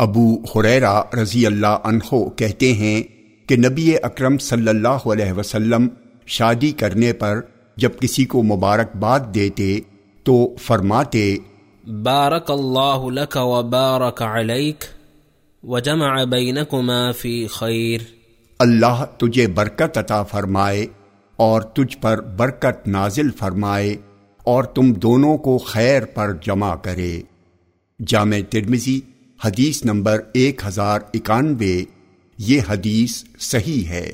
ابو حریرا رضی اللہ عنہ کہتے ہیں کہ نبی اکرم صلی اللہ علیہ وسلم شادی کرنے پر جب کسی کو مبارکباد دیتے تو فرماتے بارک اللہ لک و بارک علیک وجمع بینکما فی خیر۔ اللہ تجھے برکت عطا فرمائے اور تجھ پر برکت نازل فرمائے اور تم دونوں کو خیر پر جمع کرے۔ جامع ترمزی حدیث نمبر ایک ہزار اکانوے یہ حدیث صحیح ہے۔